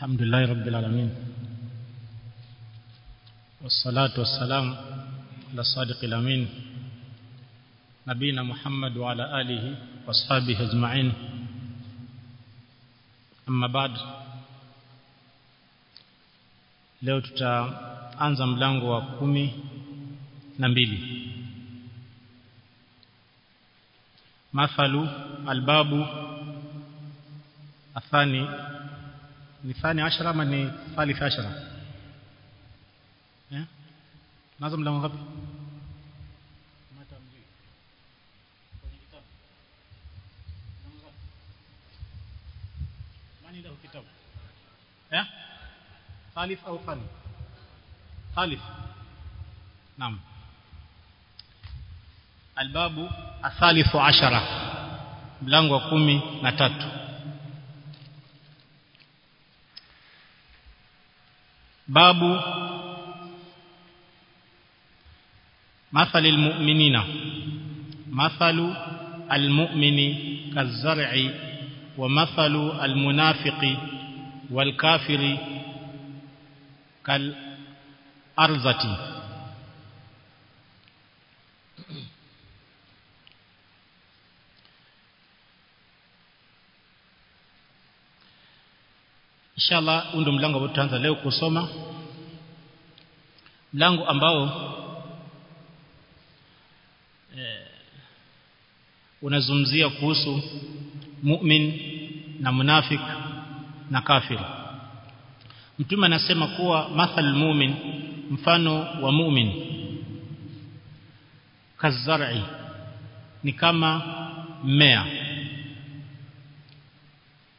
الحمد لله رب العالمين والصلاة والسلام على الصادق الأمين نبينا محمد وعلى آله وأصحابه أجمعين أما بعد leo tutaanza mlango wa kumi na mbili mathalu albabu athani ni thani ashara ama ni thalith ashara? Eh? Nazo mlango ngapi? Eh? Thalith au thani? Thalith. Naam. Albabu athalithu ashara. Mlango wa kumi na tatu. Babu. مثل المؤمنين مثل المؤمن كالزرع ومثل المنافق والكافر كالأرزة inshallah huu ndio mlango ambao tutaanza leo kusoma. Mlango ambao eh, unazungumzia kuhusu mu'min na munafik na kafir. Mtume anasema kuwa mathal mu'min mfano wa mu'min. Kazar'i ni kama mmea.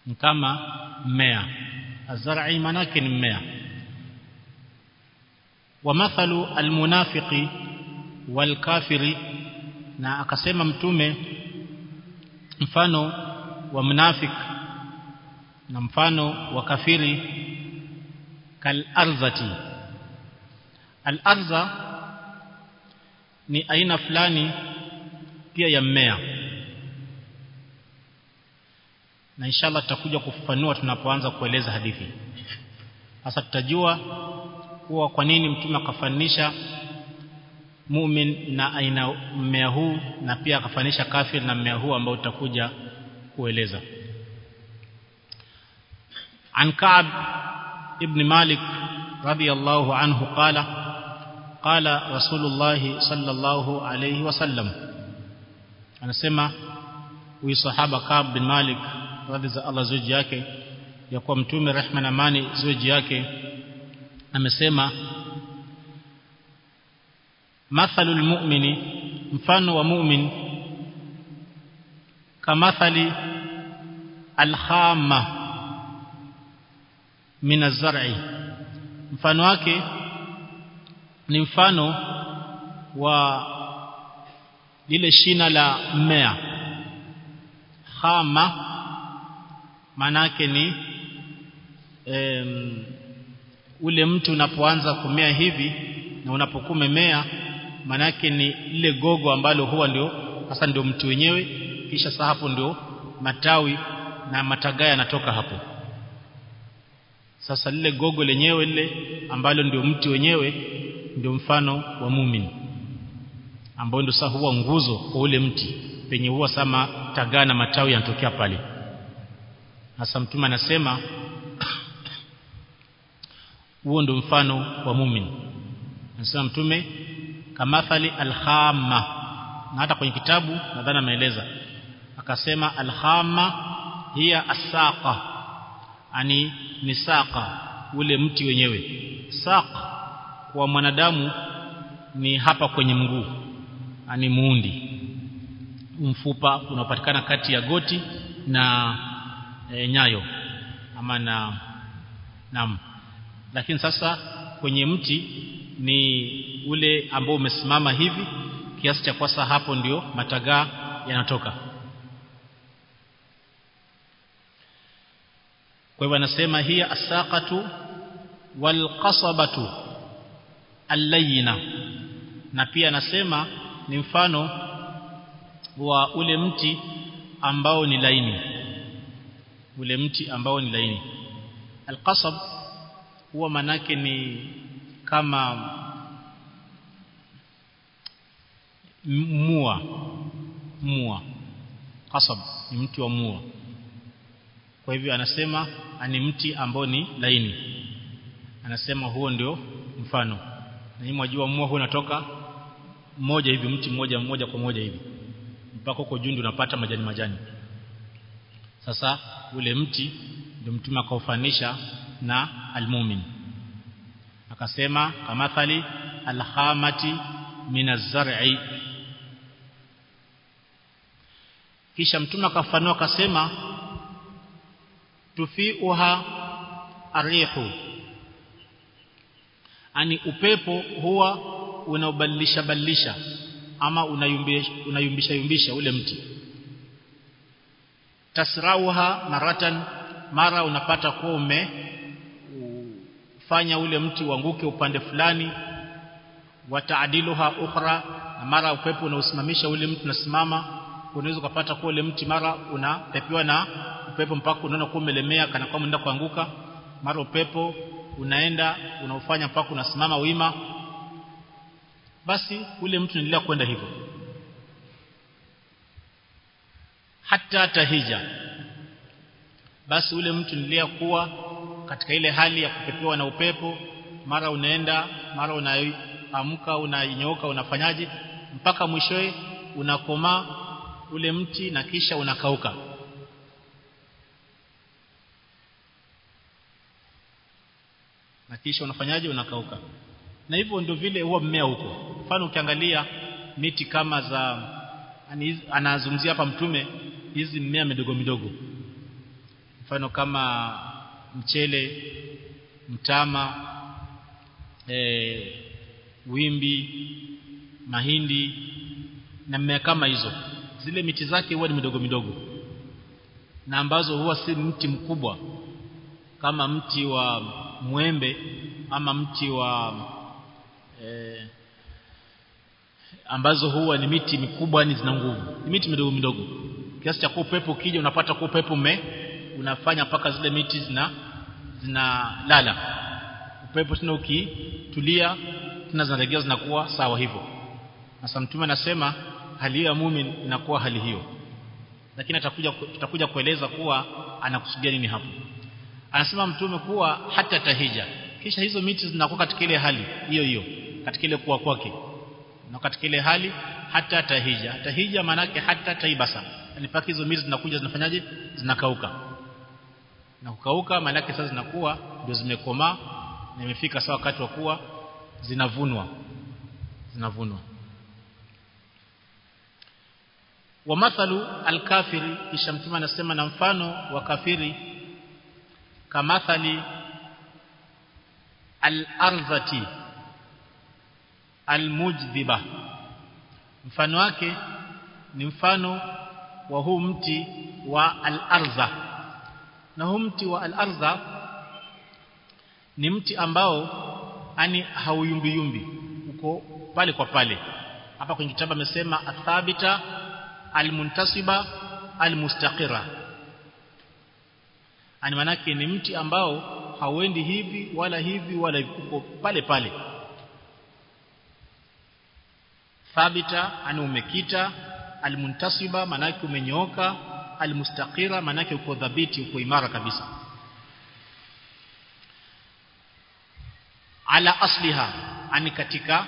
Ni kama mmea azar'i manake ni mmea. Wa mathalu almunafiqi walkafiri na akasema mtume mfano wa mnafik na mfano wa kafiri kalarzati. Alarza ni aina fulani pia ya mmea na inshallah tutakuja kufafanua tunapoanza kueleza hadithi. Sasa tutajua kuwa kwa nini mtume akafanisha mumin na aina mmea huu na pia akafanisha kafir na mmea huu ambao tutakuja kueleza. An kaab ibn Malik radiyallahu anhu qala qala Rasulullah sallallahu alayhi wasallam anasema huyu sahaba kaab bin Malik radhi za Allah zoji yake ya kuwa mtume rehma na amani zoji yake amesema mathalul mu'mini mfano wa mu'min kamathali alhamma min az-zar'i. Mfano wake ni mfano wa lile shina la mmea. Khama manake ni em, ule mtu unapoanza kumea hivi na unapokumemea manake ni ile gogo ambalo huwa ndio sasa ndio mtu wenyewe kisha sasa hapo ndio matawi na matagaa yanatoka hapo. Sasa lile gogo lenyewe lile ambalo ndio mti wenyewe ndio mfano wa muumini ambao ndio sasa huwa nguzo kwa ule mti penye huwa sama tagaa na matawi yanatokea pale hasa mtume anasema huo ndio mfano wa mumin. Anasema mtume kamathali alhamma na hata kwenye kitabu nadhani ameeleza. Akasema alhamma hiya asaqa ani ni saqa ule mti wenyewe. Saq kwa mwanadamu ni hapa kwenye mguu ani muundi. Mfupa unaopatikana kati ya goti na e, nyayo ama na nam lakini sasa kwenye mti ni ule ambao umesimama hivi kiasi cha kwasa hapo ndio matagaa yanatoka. Kwa hivyo anasema hiya asaqatu walqasabatu allayina na pia anasema ni mfano wa ule mti ambao ni laini ule mti ambao ni laini. Alqasab huwa manake ni kama mua mua qasab ni mti wa mua kwa hivyo anasema ani mti ambao ni laini. Anasema huo ndio mfano. Na mwajua mua huo unatoka moja hivi mti mmoja mmoja kwa moja hivi. Mpaka huko juu unapata majani majani sasa ule mti ndio mtume akaufanisha na almumin. Akasema kamathali alhamati minazar'i kisha mtume akafanua akasema tufiuha arihu ani upepo huwa unaubadilisha badilisha ama unayumbisha unayumbisha yumbisha ule mti tasrauha maratan mara unapata kuwa ume fanya ule mti uanguke upande fulani wataadiluha ukhra na mara upepo unausimamisha ule mti unasimama unaweza kupata kuwa ule mti mara unapepewa na upepo mpaka unaona kuwa umelemea kana kwamba unaenda kuanguka. Mara upepo unaenda unaufanya mpaka unasimama wima. Basi ule mtu unaendelea kwenda hivyo hata tahija. Basi ule mtu nilia kuwa katika ile hali ya kupepewa na upepo mara unaenda mara unaamka unanyooka unafanyaje mpaka mwishoe unakomaa ule mti na kisha unakauka. Na kisha unafanyaje unakauka. Na hivyo ndio vile huwa mmea huko. Mfano ukiangalia miti kama za anazungumzia hapa mtume hizi mmea midogo midogo. Mfano kama mchele mtama e, wimbi mahindi na mmea kama hizo. Zile miti zake huwa ni midogo midogo na ambazo huwa si mti mkubwa kama mti wa mwembe ama mti wa e, ambazo huwa ni miti mikubwa ni zina nguvu. Ni miti midogo midogo. Kiasi cha kuwa upepo ukija unapata kuwa upepo ume unafanya mpaka zile miti zina zinalala upepo tena ukitulia tena zinaregea zinakuwa sawa hivyo. Sasa mtume anasema hali ya muumini inakuwa hali hiyo. Lakini atakuja tutakuja kueleza kuwa anakusudia nini hapo. Anasema mtume kuwa hata tahija kisha hizo miti zinakuwa katika ile hali hiyo hiyo katika ile kuwa kwake na katika ile hali hata tahija. Tahija manake hata taibasa yani paki hizo mizi zinakuja zinafanyaje? Zinakauka. Na kukauka maanake sasa zinakuwa ndio zimekomaa na imefika sawa wakati wa kuwa zinavunwa. Zinavunwa. Wa mathalu alkafiri kisha mtume anasema na mfano wa kafiri kamathali al-ardhati al-mujdhiba mfano wake ni mfano wa huu mti wa al-arza. Na huu mti wa al-arza ni mti ambao ani hauyumbi yumbi uko pale kwa pale. Hapa kwenye kitabu amesema athabita almuntasiba almustaqira. Ani manake ni mti ambao hauendi hivi wala hivi wala hivi uko pale pale thabita ani umekita almuntasiba manake umenyooka almustaqira manake uko dhabiti uko imara kabisa. Ala asliha ani katika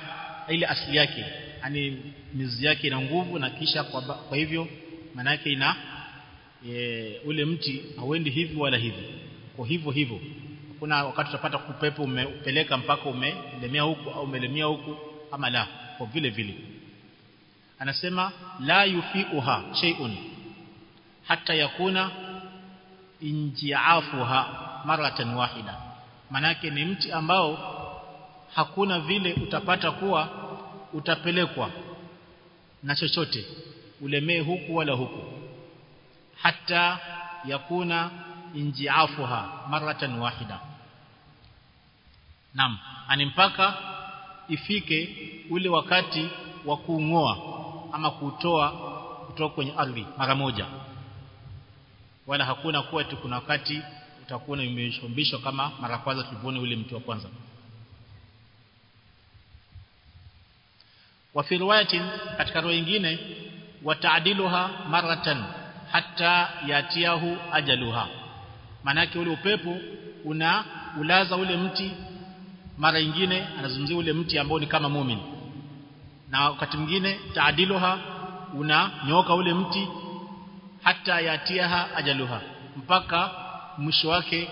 ile asli yake ani mizizi yake ina nguvu na kisha kwa, kwa hivyo manake ina e, ule mti hauendi hivi wala hivi kwa hivyo hivyo kuna wakati utapata kupepo umepeleka mpaka umelemea huku au umelemea huku ama la kwa vile vile. Anasema la yufiuha shay'un hatta yakuna injiafuha maratan wahida. Manake ni mti ambao hakuna vile utapata kuwa utapelekwa na chochote ulemee huku wala huku. Hatta yakuna injiafuha maratan wahida. Nam ani mpaka ifike ule wakati wa kuungoa ama kutoa kutoka kwenye ardhi mara moja. Wala hakuna kuwa tu kuna wakati utakuwa umeshombishwa kama mara kwanza tulipoona ule mtu wa kwanza. Wa fi katika roho nyingine wataadiluha maratan hata yatiahu ajaluha. Manake ule upepo una ulaza ule mti mara nyingine anazungumzia ule mti ambao ni kama mumin. Na wakati mwingine taadiluha unanyoka ule mti hata yatiaha ajaluha mpaka mwisho wake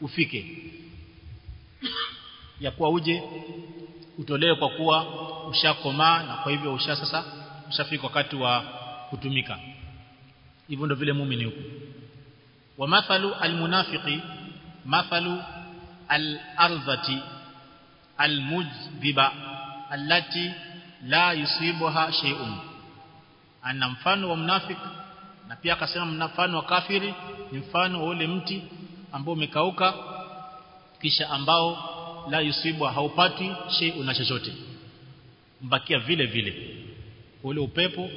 ufike. Ya kuwa uje utolewe kwa kuwa ushakomaa na kwa hivyo usha sasa ushafika wakati wa kutumika. Hivyo ndio vile muumini huko wa mathalu almunafiqi mathalu al-ardhati al-mujdiba allati la yusibuha shay'un. Ana mfano wa mnafik na pia akasema mfano wa kafiri ni mfano wa ule mti ambao umekauka kisha ambao la yusibu haupati shay'un chochote. Mbakia vile vile. Ule upepo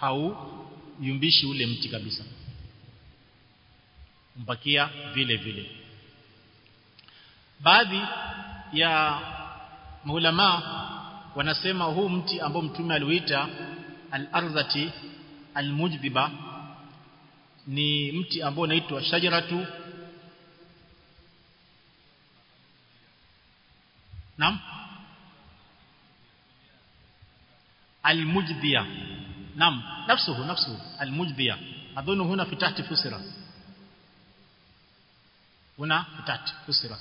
hauyumbishi ule mti kabisa. Mbakia vile vile. Baadhi ya maulama wanasema huu mti ambao mtume aliuita al-ardhati al ni mti ambao unaitwa shajaratu. Naam. Al-Mujdhiya Naam. Nafsuhu nafsuhu. Al-mujbiya adhunu huna fitahti fusira. Huna fitahti fusira.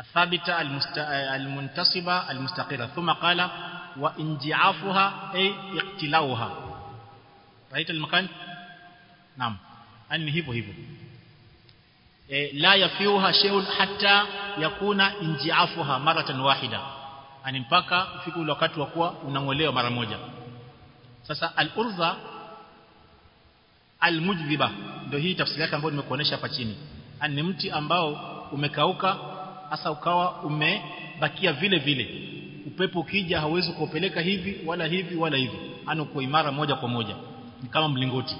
الثابتة المست... المنتصبة المستقرة ثم قال وانجعافها أي اقتلاؤها رأيت المكان نعم أن هيبو هيبو لا يفيها شيء حتى يكون انجعافها مرة واحدة ani mpaka ufike ule wakati wa kuwa unangolewa mara moja sasa al-urdha al-mujdhiba ndio hii tafsiri yake ambayo nimekuonesha hapa chini ani mti ambao umekauka hasa ukawa umebakia vile vile. Upepo ukija hauwezi kuupeleka hivi wala hivi wala hivi. Ana kwa imara moja kwa moja. Ni kama mlingoti.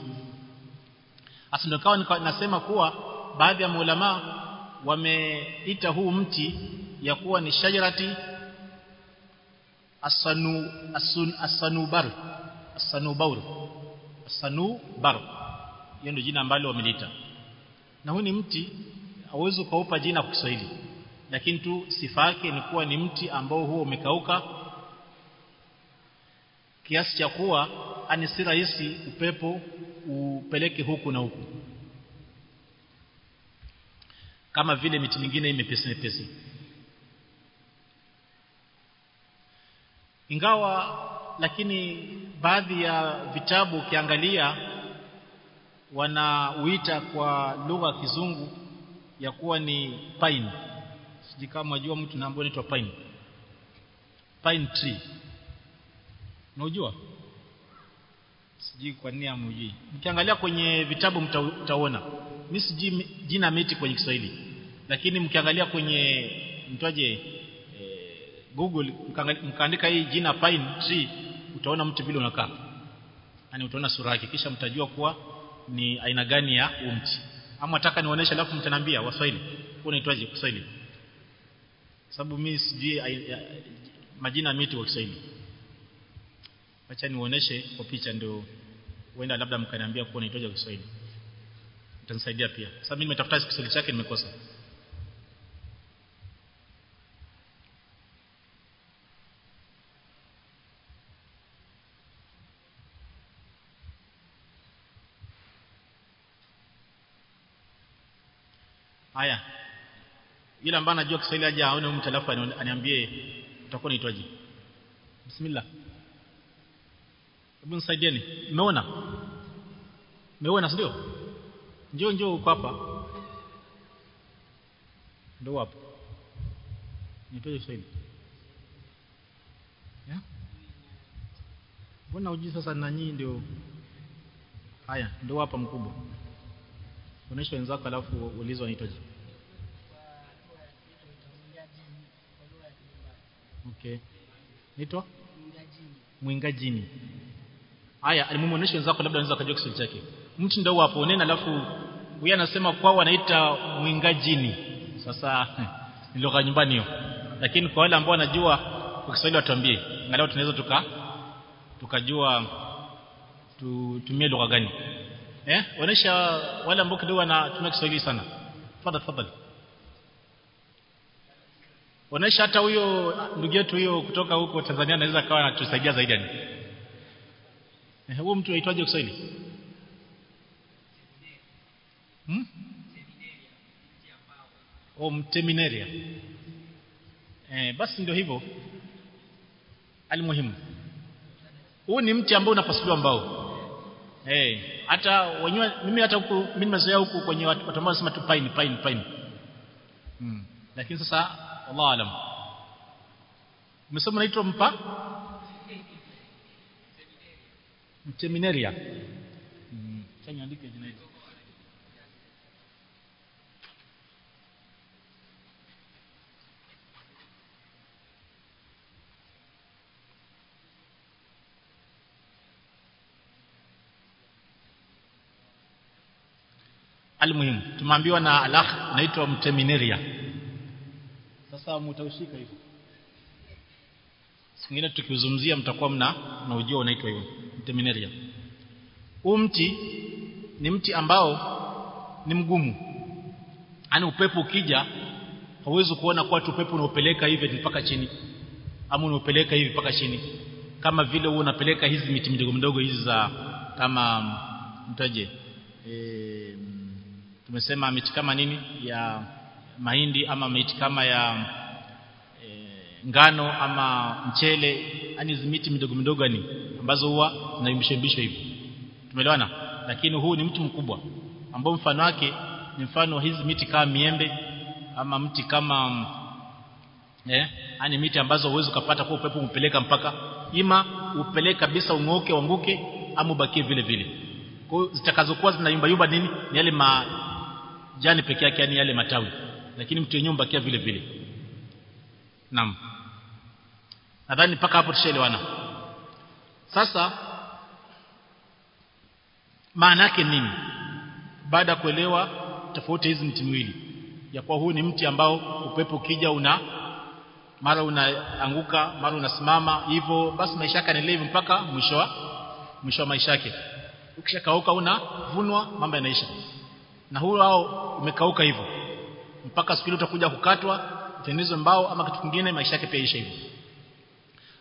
Hasa ndio kawa nasema kuwa baadhi ya maulama wameita huu mti ya kuwa ni shajarati asanu asun asanubar asanubaur asanubar hiyo ndio jina ambalo wameliita na huu ni mti hauwezi kaupa jina kwa Kiswahili lakini tu sifa yake ni kuwa ni mti ambao huo umekauka. Kiasi cha kuwa ani si rahisi upepo upeleke huku na huku. Kama vile miti mingine imepesi mepesi. Ingawa lakini baadhi ya vitabu ukiangalia wanauita kwa lugha kizungu ya kuwa ni pine siji kama unajua mtu na ambao pine. Pine tree. Unajua? Siji kwa nini amujui mkiangalia kwenye vitabu mtaona. Mimi sijui jina miti kwenye Kiswahili. Lakini mkiangalia kwenye mtwaje Google mkaandika hii jina pine tree utaona mti vile unakaa. Yani utaona sura yake. Kisha mtajua kuwa ni aina gani ya mti ama nataka nionyeshe alafu mtaniambia waswahili. Unaitwaje? Kiswahili sababu mimi sijui majina ya miti kwa Kiswahili. Acha nionyeshe kwa picha ndio huenda labda mkaniambia kuwa unaitwaje kwa Kiswahili. Utanisaidia pia. Sababu mimi nimetafuta Kiswahili chake nimekosa. Haya yule ambaye anajua Kiswahili aje aone mtu alafu aniambie utakuwa unaitwaje. Bismillah. Hebu nisaidieni. Umeona? Umeona ndio? Njoo njoo uko hapa. Ndio hapo. Nitoje Kiswahili? Ya? Mbona uji sasa na nyinyi ndio? Haya ndio hapa mkubwa. Onesha wenzako alafu ulizo wanaitwaje. Okay. Nitwa? Mwingajini. Haya, alimuonesha wenzako labda anaweza kujua Kiswahili chake. Mtu ndio hapo nena alafu huyu anasema kwao wanaita mwingajini sasa ni lugha nyumbani hiyo lakini kwa wale ambao wanajua kwa Kiswahili watuambie angalau tunaweza tuka tukajua tutumie lugha gani eh onesha wale ambao kidogo wanatumia Kiswahili sana tafadhali tafadhali onesha hata huyo ndugu yetu huyo kutoka huko Tanzania anaweza kawa anatusaidia zaidi yani eh huyo mtu aitwaje Kiswahili? Hmm? O mteminaria. Eh basi ndio hivyo. Alimuhimu huu ni mti ambao unapasuliwa mbao. Eh hata wenyewe mimi hata huku mimi nimezoea huku kwenye watu ambao wanasema tu pine pine pine. Hmm. lakini sasa wallahu alam umesema naitwa mpa mteminaria hmm. sasa niandike jina hili almuhimu tumeambiwa na alakh naitwa mteminaria sasa mtaushika hivyo. Singine tukizungumzia mtakuwa mna na ujio unaitwa hivyo mteminaria huu mti ni mti ambao ni mgumu. Yani upepo ukija hauwezi kuona kwa tu upepo unaopeleka hivi mpaka chini ama unaopeleka hivi mpaka chini. Kama vile huo unapeleka hizi miti midogo midogo hizi za kama mtaje e, tumesema miti kama nini ya mahindi ama miti kama ya e, ngano ama mchele yani miti midogo midogo ni ambazo huwa zinaimbishembishwa hivi. Tumeelewana? Lakini huu ni mtu mkubwa ambao mfano wake ni mfano hizi miti kama miembe ama mti kama eh yani miti ambazo uwezo kupata kwa upepo kupeleka mpaka ima upeleke kabisa ung'oke uanguke ama ubakie vile vile. Kwa zitakazokuwa zinayumba yumba nini? Ni yale majani peke yake yani yale matawi lakini mtu yenyewe mbakia vile vile. Naam. Nadhani mpaka hapo tushaelewana. Sasa maana yake nini? Baada ya kuelewa tofauti hizi mti miwili ya kuwa huu ni mti ambao upepo ukija una mara unaanguka mara unasimama hivyo basi maisha yake yanaelewa mpaka mwisho wa mwisho wa maisha yake. Ukishakauka unavunwa mambo yanaisha. Na huu wao umekauka hivyo mpaka siku ile utakuja kukatwa tendezo mbao ama kitu kingine maisha yake pia isha hivyo.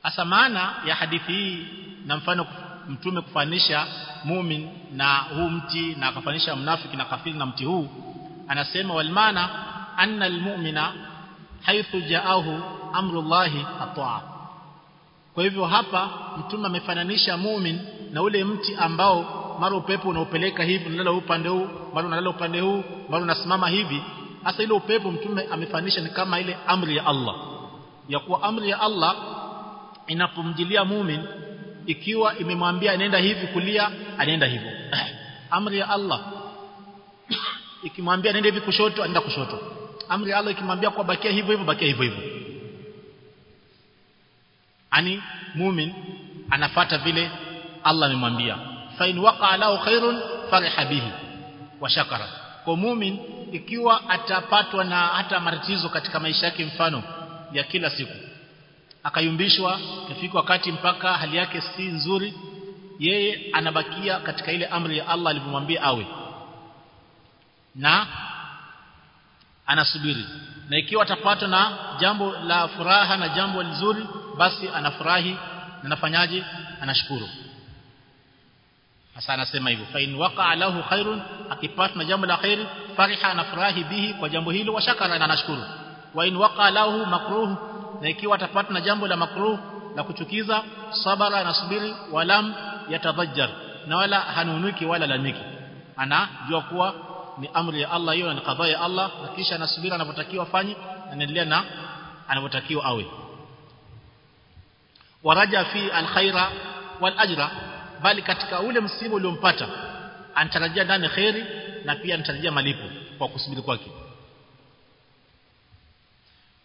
Hasa maana ya hadithi hii na mfano mtume kufanisha mumin na huu mti na akafanisha mnafiki na kafiri na mti huu anasema walmana anna almu'mina haithu ja'ahu amru llahi ataa kwa hivyo hapa mtume amefananisha mumin na ule mti ambao mara upepo unaupeleka hivi unalala upande huu mara unalala upande huu mara unasimama hivi hasa ile upepo mtume amefanisha ni kama ile amri ya Allah. Ya kuwa amri ya Allah inapomjilia mumin ikiwa imemwambia anaenda hivi kulia anaenda hivyo. Amri ya Allah ikimwambia anaenda hivi kushoto anaenda kushoto. Amri ya Allah ikimwambia kwa bakia hivyo hivyo bakia hivyo hivyo. Ani mumin anafata vile Allah amemwambia. Fa in waqa lahu khairun fariha bihi wa shakara. Kwa mumin ikiwa atapatwa na hata matatizo katika maisha yake mfano ya kila siku. Akayumbishwa kifika wakati mpaka hali yake si nzuri yeye anabakia katika ile amri ya Allah alivyomwambia awe. Na anasubiri. Na ikiwa atapatwa na jambo la furaha na jambo lizuri basi anafurahi na anafanyaje? Anashukuru hasa anasema hivyo fa in waqa lahu khairun akipata na jambo la khairi fariha anafurahi bihi kwa jambo hilo wa shakara na anashukuru wa in waqa lahu makruh na ikiwa atapata na jambo la makruh la kuchukiza sabara anasubiri walam yatadhajjar na wala hanunuki wala lamiki anajua kuwa ni amri ya Allah hiyo ni kadhaa ya Allah na kisha anasubiri anapotakiwa afanye anaendelea na anapotakiwa awe waraja fi alkhaira wal ajra bali katika ule msiba uliompata anatarajia ndani khairi na pia anatarajia malipo kwa kusubiri kwake.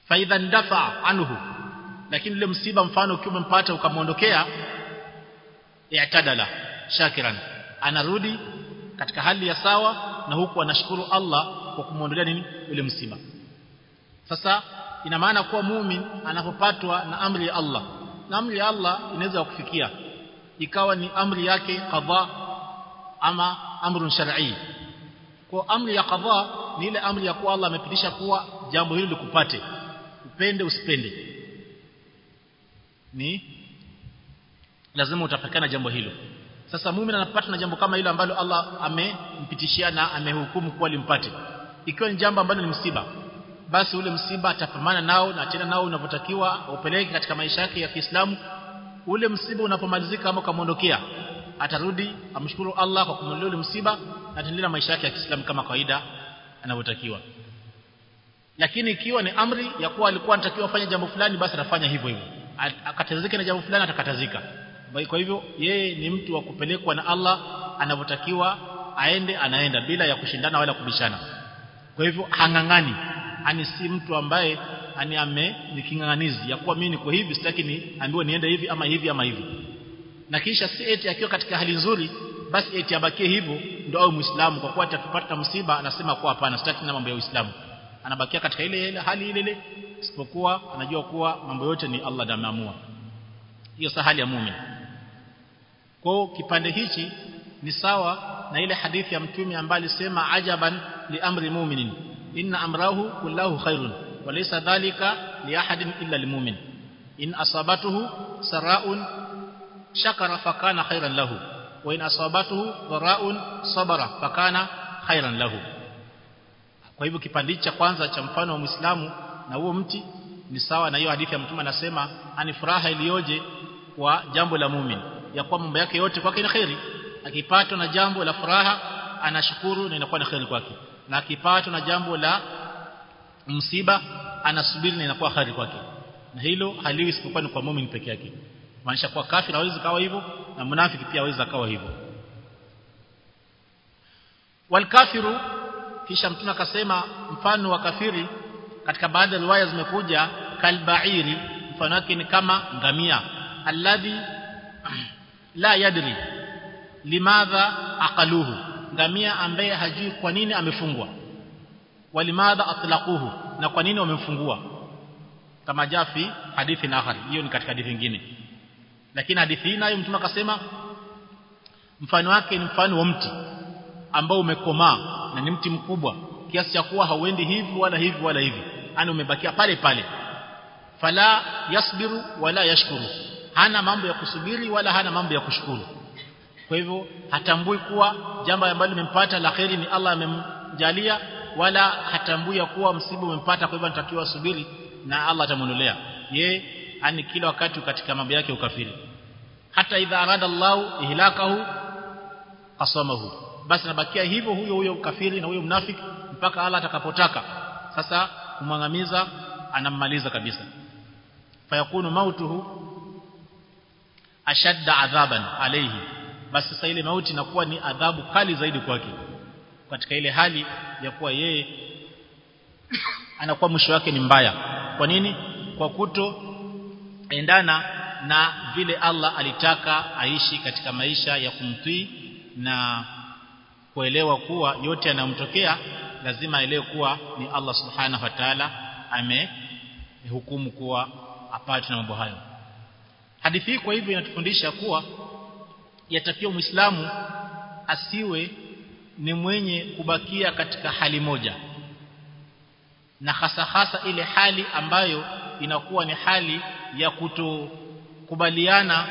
Fa idha ndafa anhu lakini ule msiba mfano ukiwa umempata ukamwondokea yatadala shakiran anarudi katika hali ya sawa na huku anashukuru Allah kwa kumwondolea nini? Ule msiba. Sasa ina maana kuwa muumini anapopatwa na amri ya Allah na amri ya Allah inaweza kufikia ikawa ni amri yake qadha ama amru shar'i. Kwa amri ya qadha ni ile amri ya kuwa Allah amepitisha kuwa jambo hilo likupate. Upende usipende. Ni lazima utapakana jambo hilo. Sasa muumini anapata na jambo kama hilo ambalo Allah amempitishia na amehukumu kuwa limpate. Ikiwa ni jambo ambalo ni msiba basi ule msiba atapambana nao na tena nao unavyotakiwa upeleke katika maisha yake ya Kiislamu ule msiba unapomalizika ama ukamwondokea atarudi amshukuru Allah kwa kumwondolea ule msiba na ataendelea maisha yake ya Kiislamu kama kawaida anavyotakiwa. Lakini ikiwa ni amri ya kuwa alikuwa anatakiwa afanye jambo fulani basi atafanya hivyo hivyo. Akatazika na jambo fulani atakatazika. Kwa hivyo yeye ni mtu wa kupelekwa na Allah anavyotakiwa aende anaenda bila ya kushindana wala kubishana. Kwa hivyo hangangani. Ani si mtu ambaye ani ame ni kinganganizi. Ya kuwa mimi niko hivi sitaki ni ambiwe niende hivi ama hivi ama hivi. Na kisha si eti akiwa katika hali nzuri basi eti abakie hivyo ndio au muislamu kwa kuwa atakipata msiba anasema kwa hapana sitaki na mambo ya uislamu. Anabakia katika ile ile hali ile ile isipokuwa anajua kuwa mambo yote ni Allah ndiye ameamua. Hiyo sa hali ya muumini. Kwa kipande hichi ni sawa na ile hadithi ya mtume ambaye alisema ajaban li amri mu'minin inna amrahu kullahu khairun wa laysa dhalika li ahadin illa limumin in asabatuhu sara'un shakara fakana khairan lahu. Wa in asabatuhu dhara'un sabara fakana khairan lahu. Kwa hivyo kipande cha kwanza cha mfano wa Muislamu na huo mti ni sawa na hiyo hadithi ya mtume anasema ani furaha iliyoje kwa jambo la mumin. Ya kuwa mambo yake yote kwake ni khairi. Akipatwa na jambo la furaha anashukuru na inakuwa ni khairi kwake. Na akipatwa na jambo la msiba anasubiri na inakuwa khali kwake. Na hilo haliwi isipokuwa ni kwa muumini peke yake. Maanisha kwa kafiri hawezi kawa hivyo na mnafiki pia hawezi kawa hivyo. Walkafiru kisha mtume akasema mfano wa kafiri katika baadhi ya riwaya zimekuja kalbairi mfano wake ni kama ngamia. Alladhi la yadri limadha aqaluhu. Ngamia ambaye hajui kwa nini amefungwa walimadha atlaquhu? Na kwa nini wamemfungua? Kama jafi hadithi nahari hiyo ni katika hadithi nyingine. Lakini hadithi hii nayo mtume akasema mfano wake ni mfano wa mti ambao umekomaa na ni mti mkubwa kiasi cha kuwa hauendi hivi wala hivi wala hivi. Yani umebakia pale pale. Fala yasbiru wala yashkuru. Hana mambo ya kusubiri wala hana mambo ya kushukuru. Kwa hivyo hatambui kuwa jambo ambalo limempata la kheri ni Allah amemjalia wala hatambui ya kuwa msiba umempata kwa hivyo anatakiwa asubiri na Allah atamwondolea. Ye ani kila wakati katika mambo yake ukafiri. Hata idha arada Allahu ihlakahu qasamahu basi nabakia hivyo huyo huyo ukafiri na huyo mnafiki mpaka Allah atakapotaka. Sasa kumwangamiza anammaliza kabisa. Fayakunu mautuhu ashadda adhaban alayhi. Basi sasa ile mauti inakuwa ni adhabu kali zaidi kwake katika ile hali ya kuwa yeye anakuwa mwisho wake ni mbaya. Kwa nini? Kwa kuto endana na vile Allah alitaka aishi katika maisha ya kumtii na kuelewa kuwa yote yanayomtokea lazima aelewe kuwa ni Allah subhanahu wa ta'ala amehukumu kuwa apate na mambo hayo. Hadithi kwa hivyo inatufundisha kuwa yatakiwa muislamu asiwe ni mwenye kubakia katika hali moja. Na hasa hasa ile hali ambayo inakuwa ni hali ya kutokubaliana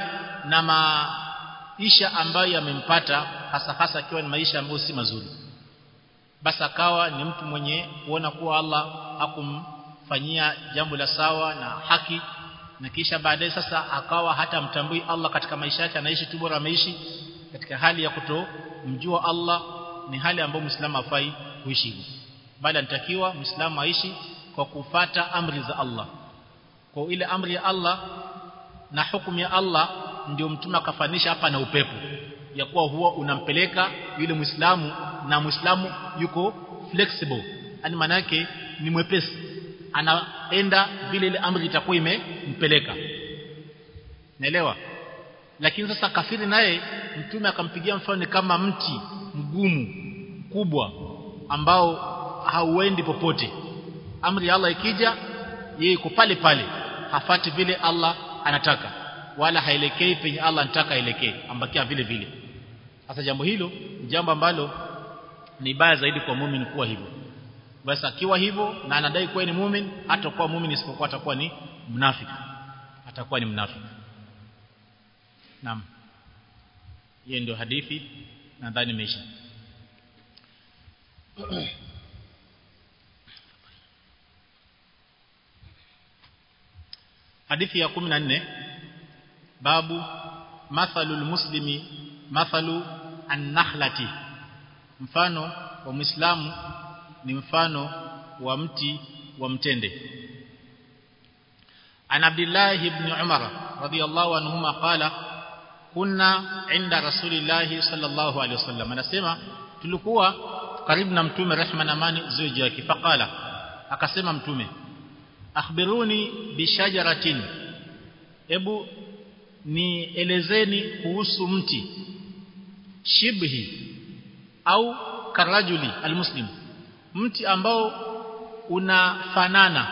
na maisha ambayo yamempata hasa hasa akiwa ni maisha ambayo si mazuri. Basi akawa ni mtu mwenye kuona kuwa Allah hakumfanyia jambo la sawa na haki. Na kisha baadaye sasa akawa hata mtambui Allah katika maisha yake anaishi tu bora ameishi katika hali ya kutomjua Allah ni hali ambayo Muislamu afai kuishi bali anatakiwa Muislamu aishi kwa kufata amri za Allah. Kwa ile amri ya Allah na hukumu ya Allah ndio mtume akafanisha hapa na upepo. Ya kuwa huwa unampeleka yule Muislamu na Muislamu yuko flexible. Yani manake ni mwepesi. Anaenda vile ile amri itakuwa imempeleka. Naelewa? Lakini sasa kafiri naye mtume akampigia mfano kama mti mgumu mkubwa ambao hauendi popote. Amri ya Allah ikija yeye iko pale pale. Hafati vile Allah anataka wala haelekei penye Allah anataka aelekee ambakia vile vile. Sasa jambo hilo jambo ambalo ni baya zaidi kwa muumini kuwa hivyo. Basi akiwa hivyo na anadai kuwa ni muumini hatakuwa muumini isipokuwa atakuwa ni mnafiki. Atakuwa ni mnafiki. Naam. Hiyo ndio hadithi nadhani imeisha hadithi ya 14 babu mathalul muslimi mathalu an-nakhlati. Mfano wa muislamu ni mfano wa mti wa mtende. An abdullah ibn umar radiyallahu anhuma qala kunna inda rasulillahi sallallahu alaihi wasallam anasema tulikuwa karibu na mtume rehma na amani ziwe juu yake faqala akasema mtume akhbiruni bishajaratin hebu nielezeni kuhusu mti shibhi au karajuli almuslim. Mti ambao unafanana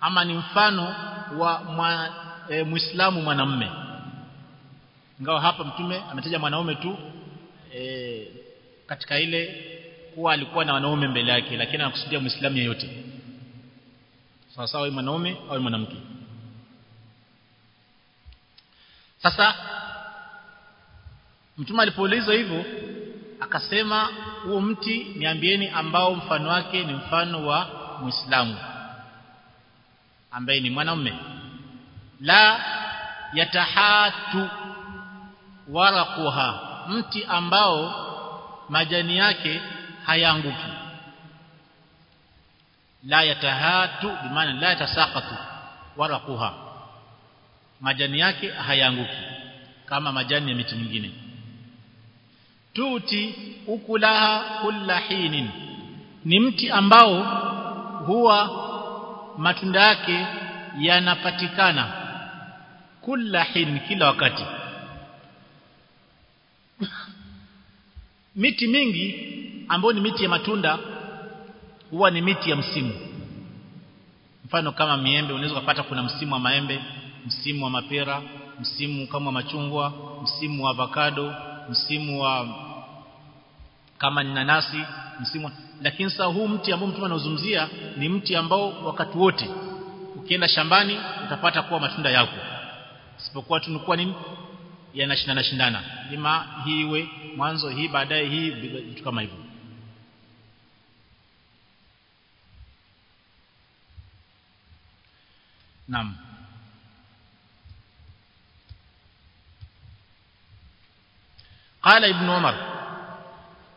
ama ni mfano wa mwa, e, muislamu mwanamume ingawa hapa mtume ametaja mwanaume tu e, katika ile kuwa alikuwa na wanaume mbele yake lakini anakusudia muislamu yeyote. Sawa sawa mwanaume au mwanamke. Sasa mtume alipouliza hivyo akasema huo mti niambieni ambao mfano wake ni mfano wa muislamu ambaye ni mwanaume. La yatahatu warakuha mti ambao majani yake hayaanguki. La yatahatu bimaana la yatasakatu waraquha majani yake hayaanguki kama majani ya miti mingine. Tuti ukulaha kulla hinin ni mti ambao huwa matunda yake yanapatikana kulla hin kila wakati miti mingi ambayo ni miti ya matunda huwa ni miti ya msimu. Mfano kama miembe unaweza kupata kuna msimu wa maembe msimu wa mapera msimu kama machungwa msimu wa avocado msimu wa kama ni nanasi msimu lakini sasa huu mti ambao mtume anaozungumzia ni mti ambao wakati wote ukienda shambani utapata kuwa matunda yako. Isipokuwa tunakuwa nini yanashindana shindana ima hii iwe mwanzo hii baadaye hii vitu kama hivyo. Naam. Qala Ibn Umar.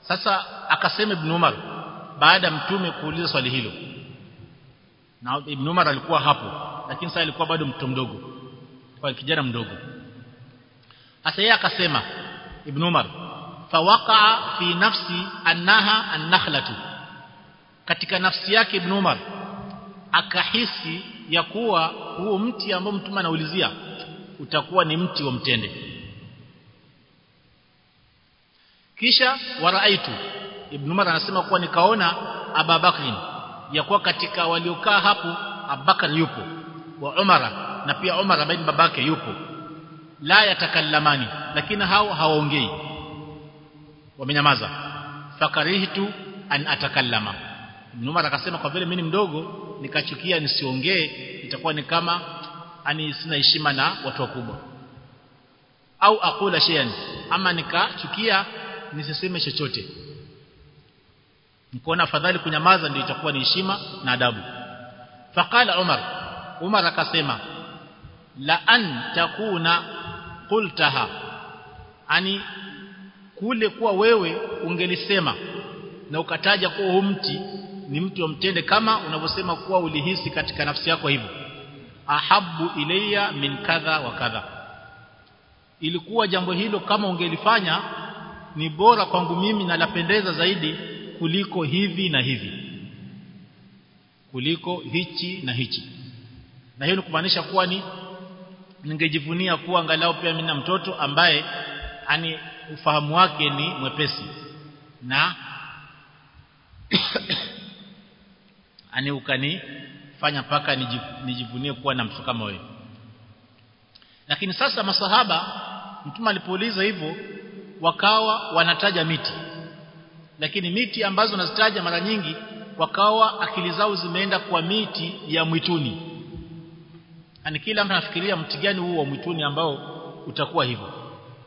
Sasa akasema Ibn Umar baada mtume kuuliza swali hilo. Na Ibn Umar alikuwa hapo lakini sasa alikuwa bado mtoto mdogo. Kwa kijana mdogo sasa yeye akasema Ibn Umar fawaqa fi nafsi annaha an-nakhlatu. Katika nafsi yake Ibn Umar akahisi ya kuwa huo mti ambao mtume anaulizia utakuwa ni mti wa mtende. Kisha waraaitu Ibn Umar anasema kuwa nikaona Ababakrin ya kuwa katika waliokaa hapo Abubakar yupo wa Umara na pia Umar ambaye babake yupo la yatakallamani lakini hao hawaongei. Wamenyamaza. Fakarihtu an atakallama. Umar akasema kwa vile mimi mdogo nikachukia nisiongee itakuwa ni kama ani sina heshima na watu wakubwa. Au akula shay'an ama nikachukia nisiseme chochote. Nikuona afadhali kunyamaza ndio itakuwa ni heshima na adabu. Faqala Umar. Umar akasema la an takuna qultaha. Ani kule kuwa wewe ungelisema na ukataja kuwa huu mti ni mti mtende kama unavyosema kuwa ulihisi katika nafsi yako hivyo. Ahabu ilayya min kadha wa kadha. Ilikuwa jambo hilo kama ungelifanya ni bora kwangu mimi na lapendeza zaidi kuliko hivi na hivi. Kuliko hichi na hichi. Na hiyo ni kumaanisha kuwa ni ningejivunia kuwa angalau pia mimi na mtoto ambaye ani ufahamu wake ni mwepesi. Na ani ukani fanya paka nijivunie kuwa na mtu kama wewe. Lakini sasa masahaba mtume alipouliza hivyo wakawa wanataja miti. Lakini miti ambazo nazitaja mara nyingi wakawa akili zao zimeenda kwa miti ya mwituni yani kila mtu anafikiria mti gani huu wa mwituni ambao utakuwa hivyo.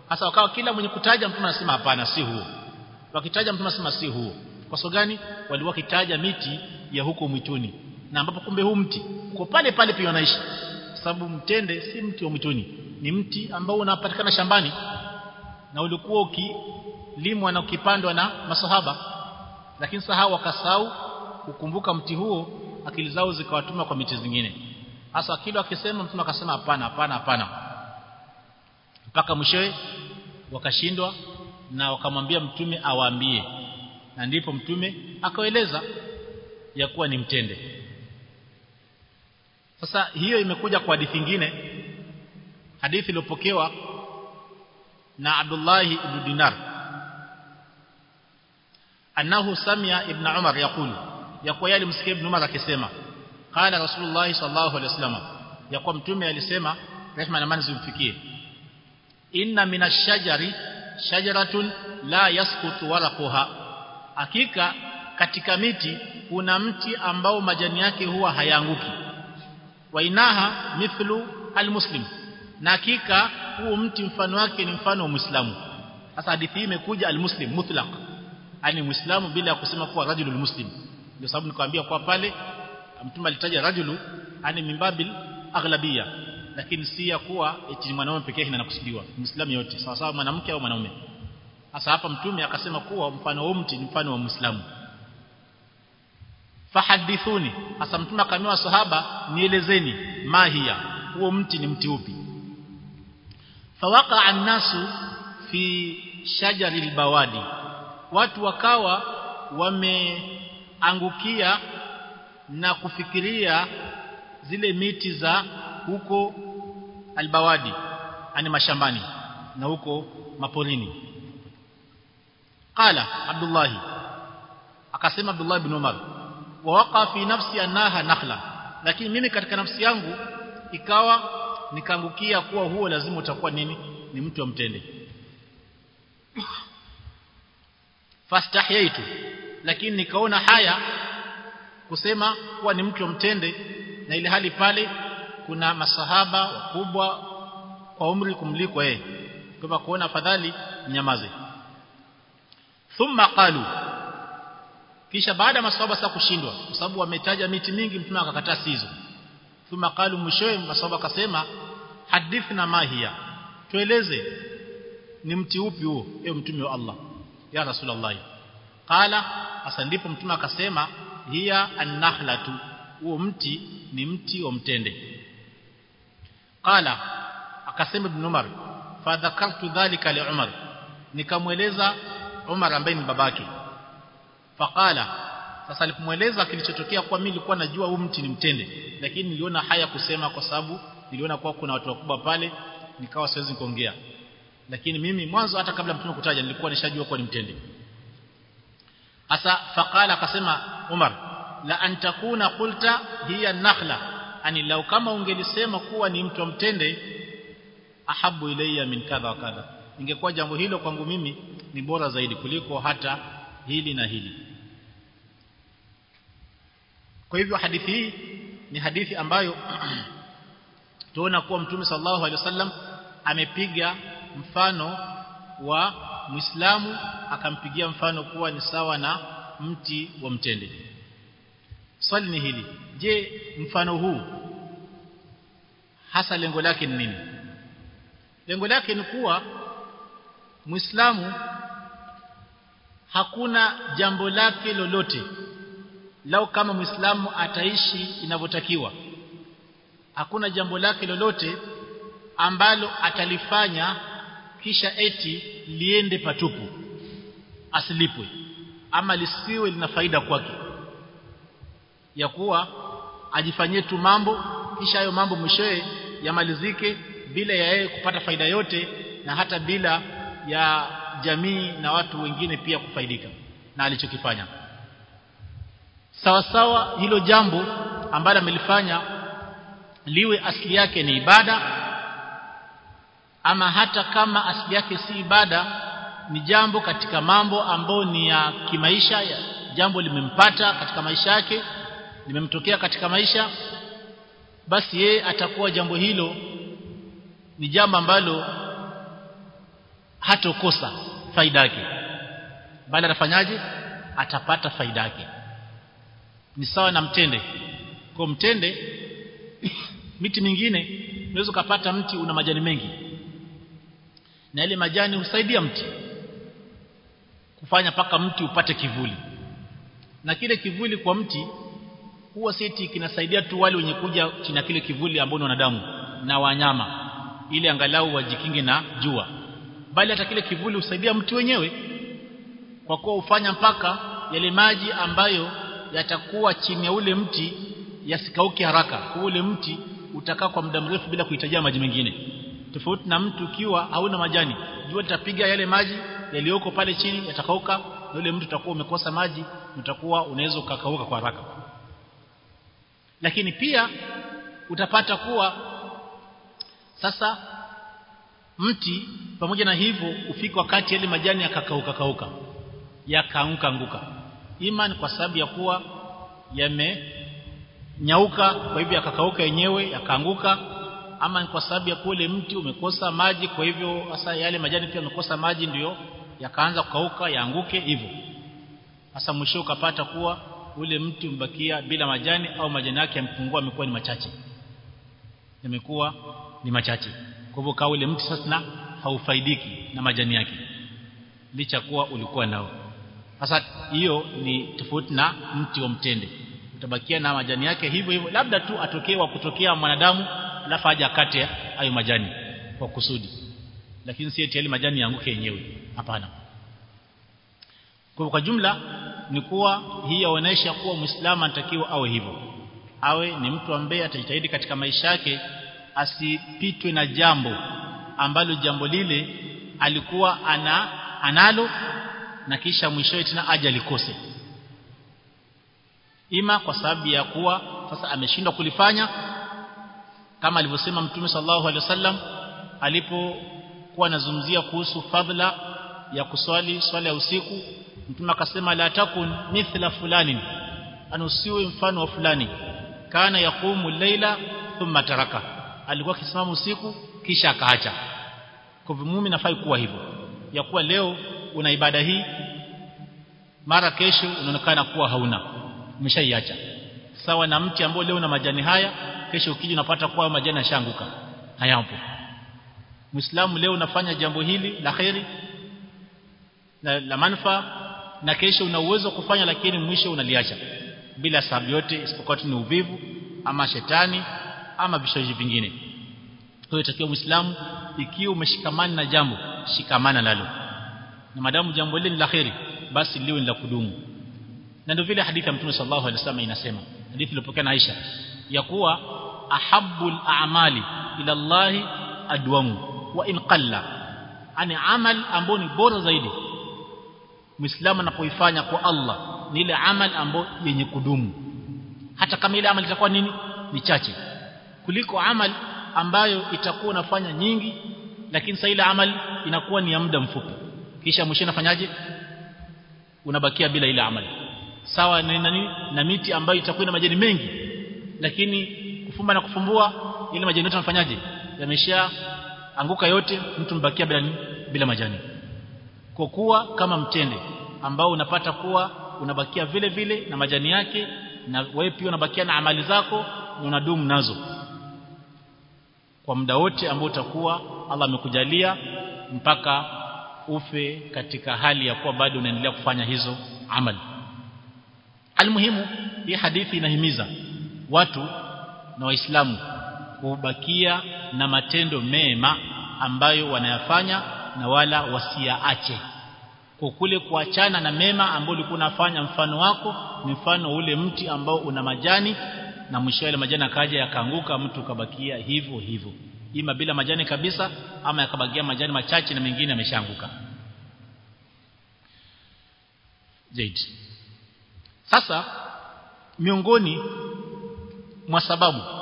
Hasa wakawa kila mwenye kutaja mtu anasema hapana si huo wakitaja mtu anasema si huo kwa sababu gani? Walikuwa kitaja miti ya huko mwituni. Na ambapo kumbe huu mti uko pale pale pia wanaishi. Sababu mtende si mti wa mwituni. Ni mti ambao unapatikana shambani na ulikuwa ukilimwa na ukipandwa na masahaba. Lakini sahau wakasahau kukumbuka mti huo akili zao zikawatuma kwa miti zingine hasa kile akisema mtume akasema hapana hapana hapana. Mpaka mwishowe wakashindwa na wakamwambia mtume awaambie. Na ndipo mtume akaeleza ya kuwa ni mtende. Sasa hiyo imekuja kwa hadithi nyingine hadithi iliyopokewa na Abdullah ibn Dinar. Annahu samia ibn Umar yakulu ya kuwa yale msikia ibn Umar akisema qala rasulullah sallallahu alaihi wasallam ya kwa mtume alisema rehma na amani zimfikie. Inna minashajari shajaratun la yasqutu waraquha. Hakika katika miti kuna mti ambao majani yake huwa hayaanguki. Wainaha mithlu almuslim. Na hakika huu mti mfano wake ni mfano wa muislamu. Sasa hadithi hii imekuja almuslim mutlaq. Yani muislamu bila kusema kuwa rajulul muslim. Ndio sababu nikwambia kwa pale mtume alitaja rajulu ani mimbabil aghlabia lakini si ya kuwa eti mwanaume pekee ndiye anakusudiwa. Muislamu yote sawa sawa mwanamke au mwanaume. Hasa hapa mtume akasema kuwa mfano wa mti ni mfano wa muislamu. Fahadithuni hasa mtume akamwambia sahaba nielezeni mahia huo mti ni mti upi? Fawaqa'a an-nasu fi shajari albawadi watu wakawa wameangukia na kufikiria zile miti za huko albawadi ani mashambani na huko maporini. Qala abdullah akasema abdullah ibn umar wa waqa fi nafsi annaha nakhla lakini mimi katika nafsi yangu ikawa nikaangukia kuwa huo lazima utakuwa nini? Ni mtu wa mtende. Fastahyaitu lakini nikaona haya kusema kuwa ni mtu mtende na ile hali pale kuna masahaba wakubwa kwa umri kumliko yeye. Kwa kuona afadhali nyamaze thumma qalu kisha baada ya masahaba sasa kushindwa kwa sababu wametaja miti mingi mtume akakataa sizo. Thumma qalu mwishowe masahaba akasema hadithna mahia tueleze ni mti upi huo ewe mtume wa Allah ya rasulullah? Qala hasa ndipo mtume akasema hiya an-nakhlatu huo mti ni mti wa mtende. Qala akasema ibn Umar fa dhakartu dhalika li Umar nikamweleza Umar ambaye ni babake. Faqala sasa alipomweleza kilichotokea kwa mimi nilikuwa najua huu mti ni mtende lakini niliona haya kusema kwa sababu niliona kwa kuna watu wakubwa pale nikawa siwezi kuongea. Lakini mimi mwanzo hata kabla mtume kutaja nilikuwa nishajua kwa ni mtende. Asa faqala akasema Umar la antakuna qulta hiya nakhla ani lau kama ungelisema kuwa ni mtu mtende ahabu ilayya min kadha wa kadha. Ingekuwa jambo hilo kwangu mimi ni bora zaidi kuliko hata hili na hili. Kwa hivyo hadithi hii ni hadithi ambayo tuona kuwa mtume sallallahu alaihi wasallam amepiga mfano wa Muislamu akampigia mfano kuwa ni sawa na mti wa mtende. Swali ni hili je mfano huu hasa lengo lake ni nini? Lengo lake ni kuwa Muislamu hakuna jambo lake lolote lao kama Muislamu ataishi inavyotakiwa. Hakuna jambo lake lolote ambalo atalifanya kisha eti liende patupu asilipwe ama lisiwe lina faida kwake. Ya kuwa ajifanyie tu mambo kisha hayo mambo mwishowe yamalizike bila ya yeye kupata faida yote na hata bila ya jamii na watu wengine pia kufaidika na alichokifanya. Sawa sawa hilo jambo ambalo amelifanya liwe asili yake ni ibada ama hata kama asili yake si ibada ni jambo katika mambo ambayo ni ya kimaisha jambo limempata katika maisha yake limemtokea katika maisha basi yeye atakuwa jambo hilo ni jambo ambalo hatokosa faida yake. Bali atafanyaje? Atapata faida yake. Ni sawa na mtende. Kwa mtende miti mingine unaweza kupata mti una majani mengi. Na ile majani husaidia mti kufanya paka mti upate kivuli. Na kile kivuli kwa mti huwa seti kinasaidia tu wale wenye kuja chini ya kile kivuli ambao ni wanadamu na wanyama ili angalau wajikinge na jua. Bali hata kile kivuli husaidia mti wenyewe kwa kuwa ufanya mpaka yale maji ambayo yatakuwa chini ya ule mti yasikauke haraka. Ule mti utakaa kwa muda mrefu bila kuhitajia maji mengine. Tofauti na mtu ukiwa hauna majani jua litapiga yale maji yaliyoko pale chini yatakauka na yule mtu utakuwa umekosa maji utakuwa unaweza ukakauka kwa haraka. Lakini pia utapata kuwa sasa mti pamoja na hivyo ufika wakati yale majani yakakauka kauka yakaanguka anguka. Iman kwa sababu ya kuwa yamenyauka kwa hivyo yakakauka yenyewe yakaanguka. Ama kwa sababu ya kule mti umekosa maji kwa hivyo hasa yale majani pia yamekosa maji ndiyo yakaanza kukauka yaanguke hivyo. Sasa mwisho ukapata kuwa ule mti umbakia bila majani au majani yake yamepungua yamekuwa ni machache. Yamekuwa ni machache. Kwa hivyo ule mti sasa haufaidiki na majani yake licha kuwa ulikuwa nao. Sasa hiyo ni tofauti na mti wa mtende. Utabakia na majani yake hivyo hivyo labda tu atokee wa kutokea mwanadamu alafu aje akate hayo majani kwa kusudi lakini si eti majani yanguke yenyewe. Hapana. Kwa kwa jumla ni kuwa hii yaonesha kuwa muislamu anatakiwa awe hivyo. Awe ni mtu ambaye atajitahidi katika maisha yake asipitwe na jambo ambalo jambo lile alikuwa ana analo na kisha mwishowe tena aje alikose. Ima kwa sababu ya kuwa sasa ameshindwa kulifanya kama alivyosema mtume sallallahu alaihi wasallam alipokuwa anazungumzia kuhusu fadhila ya kuswali swala ya usiku. Mtume akasema la takun mithla fulani anusiwe mfano wa fulani. Kana yaqumu laila thumma taraka alikuwa akisimama usiku kisha akaacha. Kwa hivyo muumini nafai kuwa hivyo. Ya kuwa leo una ibada hii mara kesho unaonekana kuwa hauna. Umeshaiacha. Sawa na mti ambao leo una majani haya kesho ukija unapata kuwa majani yashanguka hayapo Muislamu leo unafanya jambo hili la khairi na la manufaa na kesho una uwezo kufanya lakini mwisho unaliacha. Bila sababu yote isipokuwa tu ni uvivu ama shetani ama vishawishi vingine. Kwa hiyo takiwa Muislamu ikiwa umeshikamana na jambo shikamana nalo. Na madamu jambo lile ni la khairi basi liwe ni la kudumu. Na ndio vile hadithi ya Mtume sallallahu alaihi wasallam inasema hadithi iliyopokea na Aisha ya kuwa ahabbul a'mali ila Allah adwamu wa in qalla. Ani amal ambao ni bora zaidi. Muislamu anapoifanya kwa Allah ni ile amal ambayo yenye kudumu. Hata kama ile amal itakuwa nini? Ni chache. Kuliko amal ambayo itakuwa unafanya nyingi lakini sasa ile amal inakuwa ni ya muda mfupi. Kisha mwisho nafanyaje unabakia bila ile amali sawa na nini na miti ambayo itakuwa na majani mengi lakini kufumba na kufumbua ile majani yote unafanyaje? Yamesha anguka yote mtu mbakia bila bila majani. Kwa kuwa kama mtende ambao unapata kuwa unabakia vile vile na majani yake na wewe pia unabakia na amali zako na unadumu nazo. Kwa muda wote ambao utakuwa Allah amekujalia mpaka ufe katika hali ya kuwa bado unaendelea kufanya hizo amali. Almuhimu hii hadithi inahimiza watu na waislamu kubakia na matendo mema ambayo wanayafanya na wala wasiaache kwa kule kuachana na mema ambayo ulikuwa unafanya mfano wako ni mfano ule mti ambao una majani na mwisho majani akaja yakaanguka mtu kabakia hivyo hivyo. Ima bila majani kabisa ama yakabakia majani machache na mengine yameshaanguka. Zaid sasa miongoni mwa sababu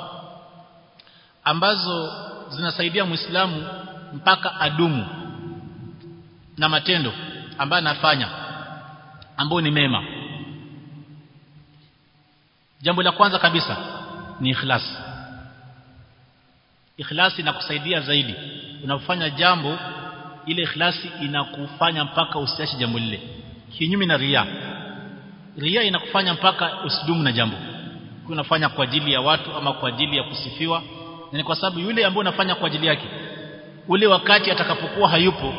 ambazo zinasaidia Muislamu mpaka adumu na matendo ambayo anafanya ambayo ni mema. Jambo la kwanza kabisa ni ikhlas. Ikhlasi inakusaidia zaidi. Unapofanya jambo ile ikhlasi inakufanya mpaka usiache jambo lile. Kinyume na ria ria inakufanya mpaka usidumu na jambo. Unafanya kwa ajili ya watu ama kwa ajili ya kusifiwa na ni kwa sababu yule ambaye unafanya kwa ajili yake ule wakati atakapokuwa hayupo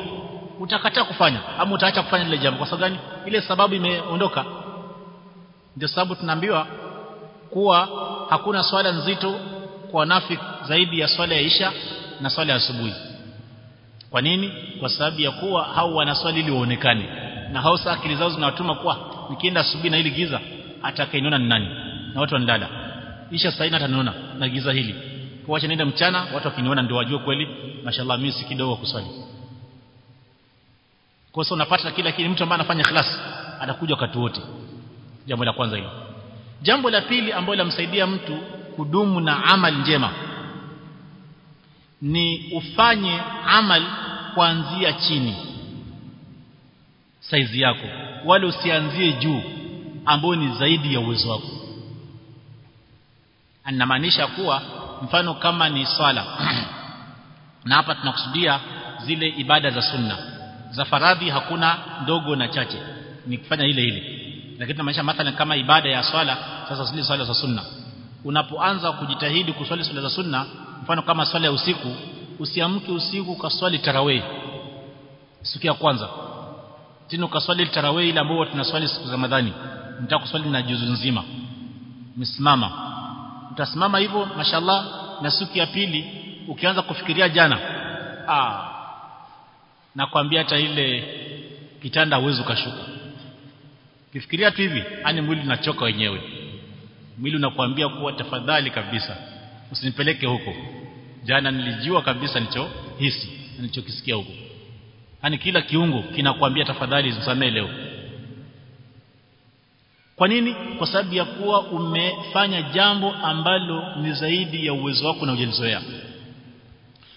utakataa kufanya ama utaacha kufanya lile jambo. Kwa sababu gani? Ile sababu imeondoka. Ndio sababu tunaambiwa kuwa hakuna swala nzito kwa nafi zaidi ya swala ya isha na swala ya asubuhi. Kwa nini? Kwa sababu ya kuwa hao wanaswali ili waonekane. Na hao saa akili zao zinawatuma kuwa nikienda asubuhi na hili giza atakayeniona ni nani? Na watu wanilala isha saa ataniona na giza hili kuacha nenda mchana watu wakiniona ndio wajue kweli. Mashallah mimi si kidogo kuswali. Kwa sababu unapata kila kile mtu ambaye anafanya ikhlas anakuja wakati wote. Jambo la kwanza hilo. Jambo la pili ambalo lamsaidia mtu kudumu na amali njema ni ufanye amal kuanzia chini. Saizi yako. Wala usianzie juu ambao ni zaidi ya uwezo wako. Anamaanisha kuwa mfano kama ni sala na hapa tunakusudia zile ibada za sunna. Za faradhi hakuna ndogo na chache. Ni kufanya ile ile. Lakini tunamaanisha mathalan kama ibada ya swala sasa zile swala za sunna. Unapoanza kujitahidi kuswali swala za sunna mfano kama swala ya usiku usiamke usiku ukaswali tarawih. Siku ya kwanza. Tena ukaswali tarawih ile ambayo tunaswali siku za Ramadhani. Nitakuswali kuswali na juzu nzima. Msimama utasimama hivyo mashallah na siku ya pili ukianza kufikiria jana. Ah nakwambia hata ile kitanda huwezi ukashuka. Kifikiria tu hivi yani mwili unachoka wenyewe. Mwili unakuambia kuwa tafadhali kabisa usinipeleke huko. Jana nilijua kabisa nicho hisi nilichokisikia huko. Yani kila kiungo kinakwambia tafadhali usamee leo kwa nini? Kwa sababu ya kuwa umefanya jambo ambalo ni zaidi ya uwezo wako na ujalizoea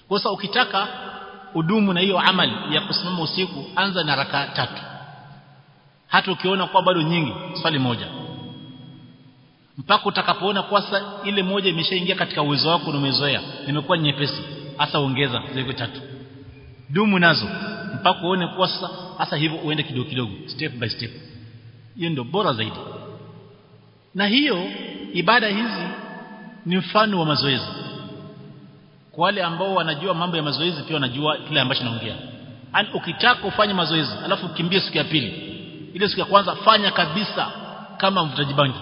kwa sababu ukitaka udumu na hiyo amali ya kusimama usiku anza na raka tatu. Hata ukiona kwa bado nyingi swali moja. Mpaka utakapoona kwa sasa ile moja imeshaingia katika uwezo wako na umezoea nimekuwa nyepesi hasa ongeza zile tatu. Dumu nazo mpaka uone kwa sasa hasa hivyo uende kidogo kidogo step by step hiyo ndio bora zaidi. Na hiyo ibada hizi ni mfano wa mazoezi. Kwa wale ambao wanajua mambo ya mazoezi pia wanajua kile ambacho naongea. Yani ukitaka ufanye mazoezi alafu ukimbie siku ya pili. Ile siku ya kwanza fanya kabisa kama mvutaji bangi.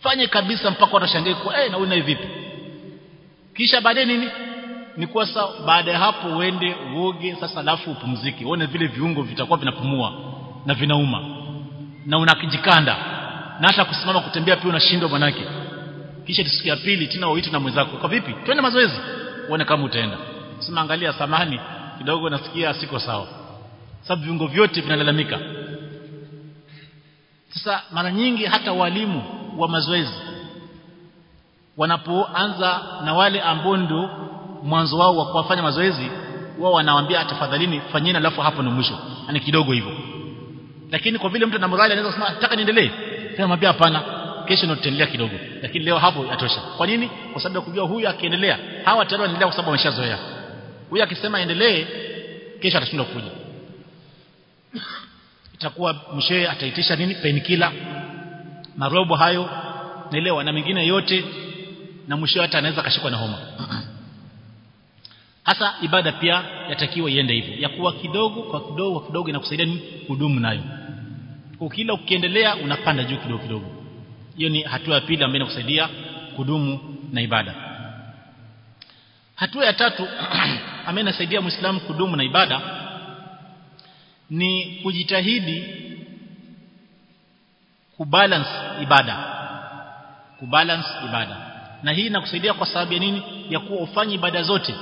Fanye kabisa mpaka watashangaa kwa eh na una vipi? Kisha baadaye nini? Ni kwa sasa baada ya hapo uende uoge sasa alafu upumzike. Uone vile viungo vitakuwa vinapumua na vinauma na unakijikanda. Na hata kusimama kutembea pia unashindwa manake. Kisha siku ya pili tena uite na mwenzako. Kwa vipi? Twende mazoezi. Uone kama utaenda. Sema angalia samani kidogo nasikia siko sawa. Sababu viungo vyote vinalalamika. Sasa mara nyingi hata walimu wa mazoezi wanapoanza na wale ambao mwanzo wao wa kuwafanya mazoezi wao wanawaambia tafadhalini fanyeni alafu hapo ni mwisho. Yani kidogo hivyo lakini kwa vile mtu ana morali anaweza kusema nataka niendelee. Tena mwambie hapana kesho nitaendelea kidogo. Lakini leo hapo yatosha. Kwa nini? Kwa sababu ya kujua huyu akiendelea hawa tayari wanaendelea kwa sababu wameshazoea. Huyu akisema endelee kesho atashindwa kuja itakuwa mshehe ataitisha nini? Painkiller. Marobo hayo naelewa. Na mengine yote na mwisho hata anaweza kashikwa na homa hasa ibada pia yatakiwa iende hivyo. Ya kuwa kidogo kwa kidogo kwa kidogo inakusaidia ni kudumu nayo. Ukila ukiendelea unapanda juu kidogo kidogo. Hiyo ni hatua ya pili ambayo inakusaidia kudumu na ibada. Hatua ya tatu ambayo inasaidia muislamu kudumu na ibada ni kujitahidi kubalance ibada. Kubalance ibada. Na hii inakusaidia kwa sababu ya nini? Ya kuwa ufanye ibada zote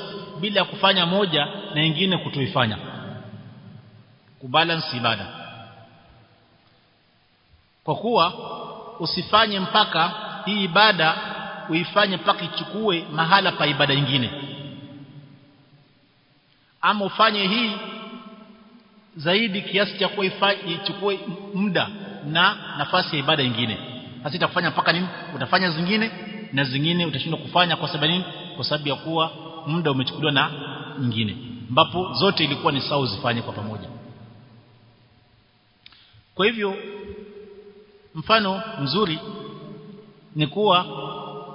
bila ya kufanya moja na nyingine kutoifanya. Kubalance ibada. Kwa kuwa usifanye mpaka hii ibada uifanye mpaka ichukue mahala pa ibada nyingine. Ama ufanye hii zaidi kiasi cha kuwa ichukue muda na nafasi ya ibada nyingine. Hasa itakufanya mpaka nini? Utafanya zingine na zingine utashindwa kufanya kwa sababu nini? Kwa sababu ya kuwa muda umechukuliwa na nyingine ambapo zote ilikuwa ni sawa zifanye kwa pamoja. Kwa hivyo mfano mzuri ni kuwa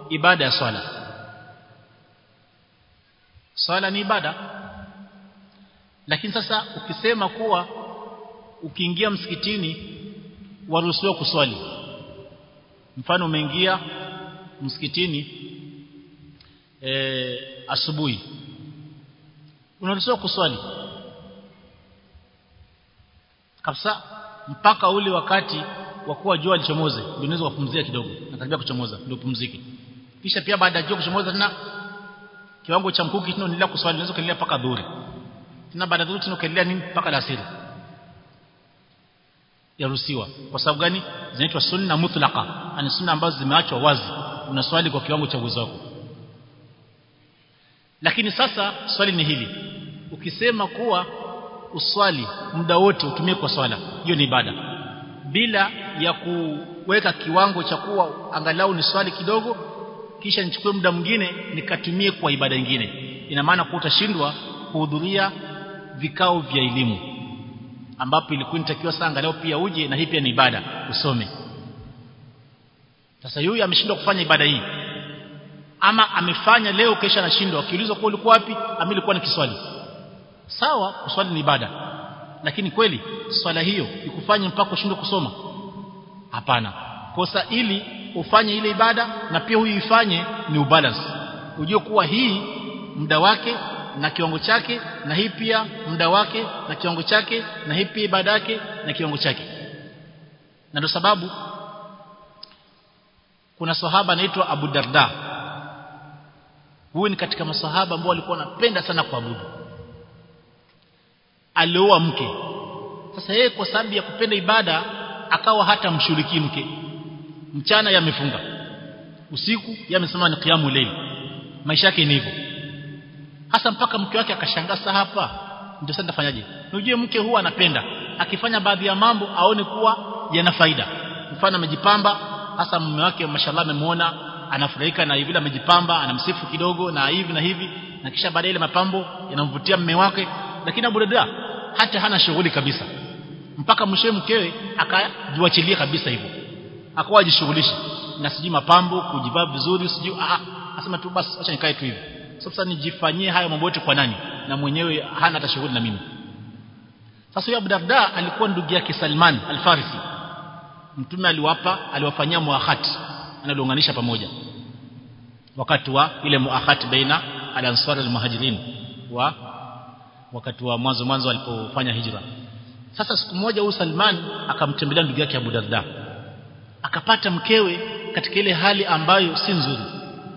ibada ya swala. Swala ni ibada. Lakini sasa ukisema kuwa ukiingia msikitini waruhusiwa kuswali. Mfano umeingia msikitini e, asubuhi. Unaruhusiwa kuswali. Kabisa mpaka ule wakati wa kuwa jua lichomoze ndio unaweza kupumzika kidogo na karibia kuchomoza ndio pumzike kisha pia baada ya jua kuchomoza tena kiwango cha mkuki tena unaendelea kuswali unaweza kuendelea mpaka dhuhuri. Tena baada ya dhuhuri tena ukaendelea nini? Mpaka alasiri. Yaruhusiwa. Kwa sababu gani? Zinaitwa sunna mutlaqa. Ani sunna ambazo zimeachwa wazi. Unaswali kwa kiwango cha uwezo wako lakini sasa swali ni hili. Ukisema kuwa uswali muda wote utumie kwa swala hiyo ni ibada. Bila ya kuweka kiwango cha kuwa angalau ni swali kidogo kisha nichukue muda mwingine nikatumie kwa ibada nyingine. Ina maana kuwa utashindwa kuhudhuria vikao vya elimu ambapo ilikuwa inatakiwa saa angalau pia uje na hii pia ni ibada usome. Sasa huyu ameshindwa kufanya ibada hii ama amefanya leo kesha anashindwa. Akiulizwa kwa ulikuwa wapi ami ilikuwa ni kiswali. Sawa kuswali ni ibada. Lakini kweli swala hiyo ikufanye mpaka ushindwe kusoma? Hapana. Kosa ili ufanye ile ibada na pia huyu ifanye ni ubalance. Ujue kuwa hii muda wake na kiwango chake na hii pia muda wake na kiwango chake na hii pia ibada yake na kiwango chake. Na ndio sababu kuna sahaba anaitwa Abu Darda huyu ni katika masahaba ambao walikuwa wanapenda sana kuabudu. Alioa mke. Sasa yeye kwa sababu ya kupenda ibada akawa hata mshiriki mke. Mchana yamefunga. Usiku yamesema ni kiamu leo maisha yake ni hivyo. Hasa mpaka mke wake akashangaa hapa ndio sasa nitafanyaje? Unajue mke huwa anapenda. Akifanya baadhi ya mambo aone kuwa yana faida. Mfano amejipamba hasa mume wake mashallah amemuona anafurahika na vile amejipamba anamsifu kidogo na hivi na hivi na kisha baadaye ile mapambo yanamvutia mume wake. Lakini Abu Darda hata hana shughuli kabisa. Mpaka mshe mkewe akajiwachilia kabisa hivyo. Akawa ajishughulisha na sijui mapambo kujivaa vizuri sijui ah asema tu basi acha nikae tu hivi. Sasa nijifanyie hayo mambo yote kwa nani? Na mwenyewe hana hata shughuli na mimi. Sasa Abu Darda alikuwa ndugu yake Salman al-Farisi. Mtume aliwapa aliwafanyia muahati analiunganisha pamoja. Wakati wa ile muahat baina al-ansar al-muhajirin wa wakati wa mwanzo mwanzo walipofanya hijra. Sasa siku moja huyu Salman akamtembelea ndugu yake Abu Darda. Akapata mkewe katika ile hali ambayo si nzuri.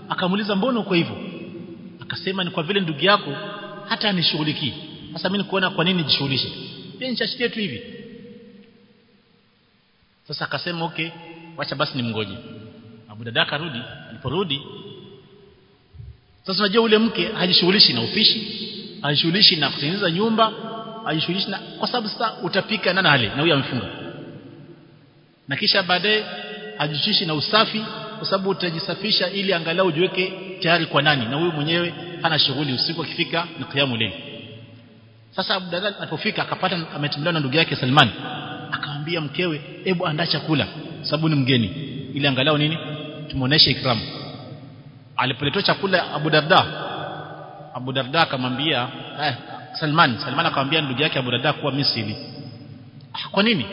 Akamuuliza mbona uko hivyo? Akasema ni kwa vile ndugu yako hata anishughulikii sasa mimi nikuona kwa nini nijishughulishe? Pia nishashikie tu hivi. Sasa akasema okay wacha basi nimngoje Abu dadaka karudi aliporudi. Sasa unajua ule mke hajishughulishi na upishi hajishughulishi na kutengeneza nyumba hajishughulishi na kwa sababu sasa utapika nani ale na huyo amefunga. Na kisha baadaye hajishughulishi na usafi kwa sababu utajisafisha ili angalau ujiweke tayari kwa nani. Na huyu mwenyewe hana shughuli usiku akifika na kiamu leo sasa Abu Darda alipofika akapata ametembelewa na ndugu yake Salman. Akamwambia mkewe hebu andaa chakula sababu ni mgeni ili angalau nini tumuoneshe ikramu alipoletwa chakula Abu Darda Abu Darda akamwambia eh, Salman. Salman akamwambia ndugu yake Abu Darda kuwa misili ah, kwa nini?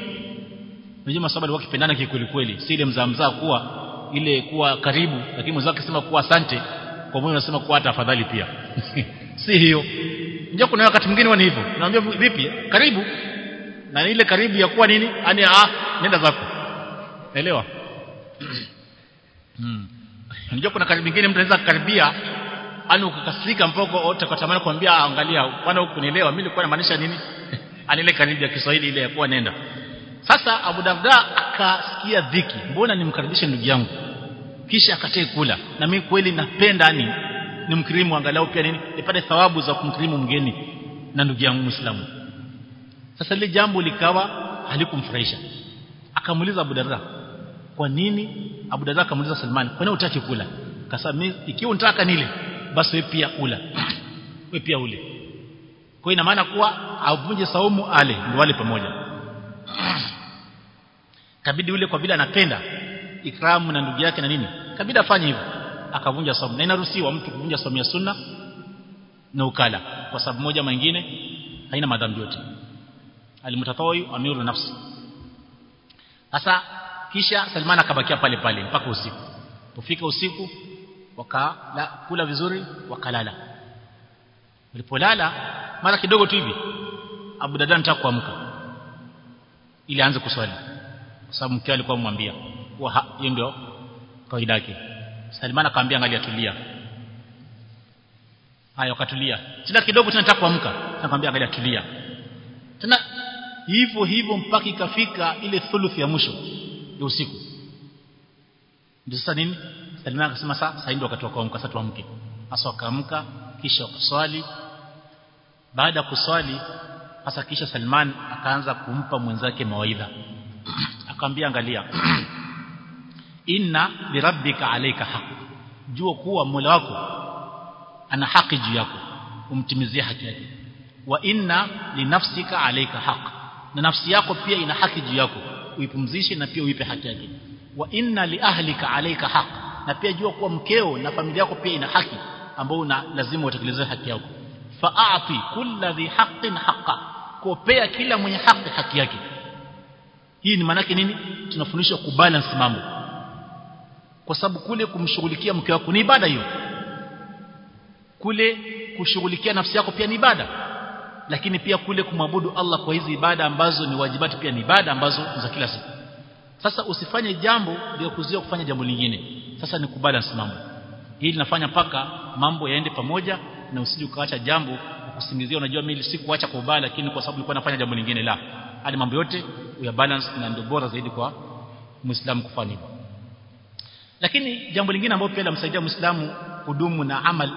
Unajua masaba alikuwa kipendana kikweli kweli. Si ile mzaa mzaa kuwa ile kuwa karibu lakini mwenzake akisema kuwa asante. Kwa moyo unasema kuwa hata afadhali pia. Si hiyo. Unajua kuna wakati mwingine wani hivyo. Naambia vipi? Karibu. Na ile karibu ya kuwa nini? Yani ah nenda zako. Elewa hmm. unajua kuna karibu nyingine mtu anaweza kukaribia ani ukakasirika mpaka utatamani kumwambia angalia bwana hukunielewa mimi nilikuwa namaanisha nini? Ani ile karibu ya Kiswahili ile ya kuwa nenda. Sasa Abu Darda akasikia dhiki mbona nimkaribishe ndugu yangu? Kisha akatae kula. Na mimi kweli napenda ni nimkirimu angalau pia nini nipate thawabu za kumkirimu mgeni na ndugu yangu Muislamu. Sasa lile jambo likawa halikumfurahisha. Akamuuliza Abu Darda kwa nini Abu Darda akamuuliza Salman kwa nini hutaki kula? Akasema ikiwa unataka nile basi wewe pia ula. Wewe pia ule. Kwa ina maana kuwa avunje saumu ale ni wale pamoja. Kabidi ule kwa vile anapenda ikramu na ndugu yake na nini kabidi afanye hivyo. Akavunja saumu. Na inaruhusiwa mtu kuvunja saumu ya sunna na ukala kwa sababu moja mwingine haina madhambi yote. Alimtatawi amiru nafsi. Sasa kisha Salman akabakia pale pale mpaka usiku. Pofika usiku wakala kula vizuri wakalala. Walipolala mara kidogo tu hivi Abu Darda anataka ili aanze kuswali. Kwa sababu mke alikuwa amwambia kuwa hiyo ndio kawaida yake. Salman akamwambia angalia tulia. Haya wakatulia. Tena kidogo tena nataka kuamka. Angalia tulia. Tena hivyo hivyo mpaka ikafika ile thuluthi ya mwisho ya usiku. Ndio sasa nini? Salima akasema sasa ndio wakati wa kuamka sasa tuamke. Hasa wakaamka kisha wakaswali. Baada ya kuswali hasa kisha Salman akaanza kumpa mwenzake mawaidha. Akamwambia angalia. Inna lirabbika alayka haq jua kuwa Mola wako ana haki juu yako umtimizie haki yake. Wa inna linafsika alayka haq na nafsi yako pia ina haki juu yako uipumzishe na pia uipe haki yake. Wa inna li ahlika alayka haq. Na pia jua kuwa mkeo na familia yako pia ina haki ambayo una lazima utekeleze haki yako. Fa'ati kulli dhi haqqin haqqa. Kopea kila mwenye haki haki yake. Hii ni maana nini? Tunafundishwa kubalance mambo. Kwa sababu kule kumshughulikia mke wako ni ibada hiyo. Kule kushughulikia nafsi yako pia ni ibada lakini pia kule kumwabudu Allah kwa hizi ibada ambazo ni wajibati pia ni ibada ambazo za kila siku. Sasa usifanye jambo ndio kuzuia kufanya jambo lingine. Sasa ni kubalance mambo. Hii linafanya paka mambo yaende pamoja na usije ukaacha jambo ukusingizia. Unajua mimi sikuacha kwa ubaya lakini kwa sababu nilikuwa nafanya jambo lingine la. Hadi mambo yote uya balance na ndio bora zaidi kwa muislamu kufanya lakini jambo lingine ambalo pia lamsaidia muislamu kudumu na amal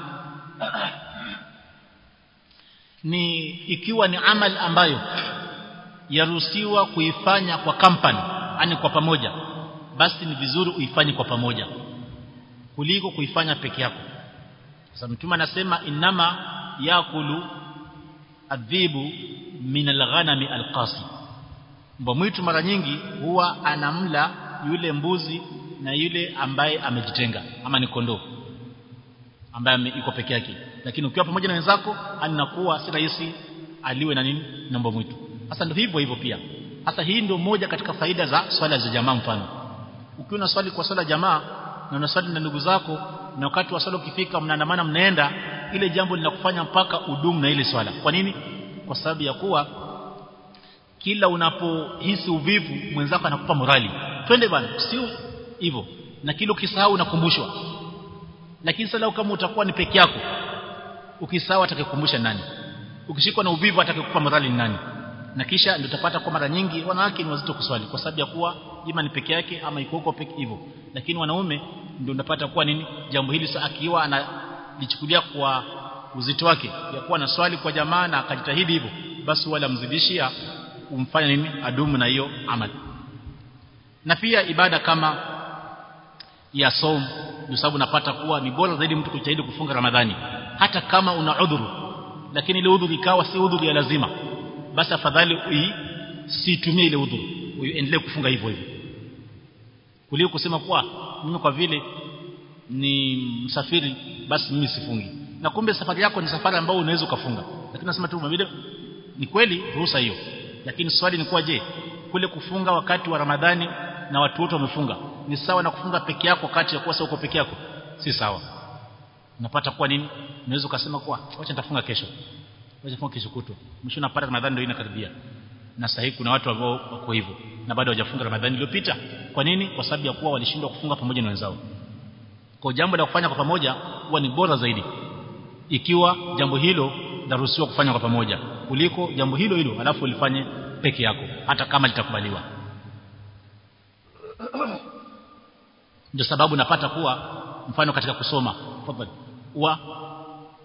ni ikiwa ni amal ambayo yaruhusiwa kuifanya kwa company yani kwa pamoja basi ni vizuri uifanye kwa pamoja kuliko kuifanya peke yako. Sasa mtume anasema inama yakulu adhibu min alghanami alqasi. Mbwa mwitu mara nyingi huwa anamla yule mbuzi na yule ambaye amejitenga ama ni kondoo ambaye iko peke yake lakini ukiwa pamoja na wenzako anakuwa si rahisi aliwe na nini na mbwa mwitu. Sasa ndio hivyo hivyo pia. Hasa hii ndio moja katika faida za swala za jamaa mfano. Ukiwa unaswali kwa swala jamaa na unaswali na ndugu zako na wakati wa swala ukifika mnaandamana mnaenda ile jambo linakufanya mpaka udumu na ile swala. Kwa nini? Kwa sababu ya kuwa kila unapohisi uvivu mwenzako anakupa morali. Twende bwana sio hivyo. Na kile ukisahau unakumbushwa. Lakini sasa kama utakuwa ni peke yako ukisahau atakikumbusha nani? Ukishikwa na uvivu atakikupa madhali ni nani? Na kisha ndio utapata kwa mara nyingi wanawake ni wazito kuswali kwa sababu ya kuwa ima ni peke yake ama iko huko peke hivyo. Lakini wanaume ndio unapata kuwa nini? Jambo hili sasa akiwa analichukulia kwa uzito wake ya kuwa na swali kwa jamaa na akajitahidi hivyo basi wala mzidishia umfanya nini? Adumu na hiyo amali. Na pia ibada kama ya som ndio sababu napata kuwa ni bora zaidi mtu kujitahidi kufunga Ramadhani hata kama una udhuru. Lakini ile udhuru ikawa si udhuru ya lazima. Basi afadhali usitumie ile udhuru. Uendelee kufunga hivyo hivyo. Kuliko kusema kuwa mimi kwa vile ni msafiri basi mimi sifungi. Na kumbe safari yako ni safari ambayo unaweza ukafunga. Lakini nasema tu mabida ni kweli ruhusa hiyo. Lakini swali ni kuwa je kule kufunga wakati wa Ramadhani na watu wote wamefunga ni sawa na kufunga peke yako wakati ya kuwa uko peke yako? Si sawa unapata kuwa nini? Unaweza ukasema kuwa acha nitafunga kesho. Acha funga kesho kutwa. Mwisho unapata Ramadhani ndio inakaribia. Na sahihi kuna watu ambao wako hivyo. Na bado hawajafunga Ramadhani iliyopita. Kwa nini? Kwa sababu ya kuwa walishindwa kufunga pamoja na wenzao. Kwa jambo la kufanya kwa pamoja huwa ni bora zaidi. Ikiwa jambo hilo laruhusiwa kufanya kwa pamoja kuliko jambo hilo hilo alafu ulifanye peke yako hata kama litakubaliwa. Ndio sababu napata kuwa mfano katika kusoma tafadhali huwa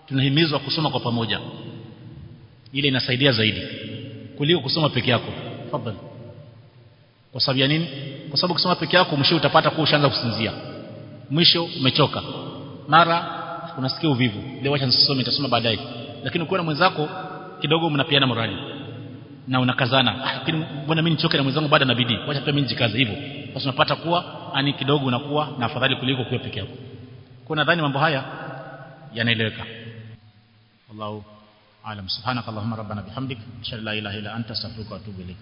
tunahimizwa kusoma kwa pamoja. Ile inasaidia zaidi kuliko kusoma peke yako. Fadhali kwa sababu ya nini? Kwa sababu kusoma peke yako mwisho utapata kuwa ushaanza kusinzia. Mwisho umechoka. Mara unasikia uvivu. Leo acha nisome nitasoma baadaye. Lakini ukiwa na mwenzako kidogo mnapiana morali. Na unakazana. Ah, lakini mbona mimi nichoke na mwenzangu baada na bidii acha pia mimi nijikaze hivyo. Basi unapata kuwa ani kidogo unakuwa na afadhali kuliko kuwa peke yako. Kwa nadhani mambo haya yanaeleweka. Wallahu alam. Subhanakallahumma rabbana bihamdik. Ashhadu la ilaha illa anta astaghfiruka wa atubu ilaik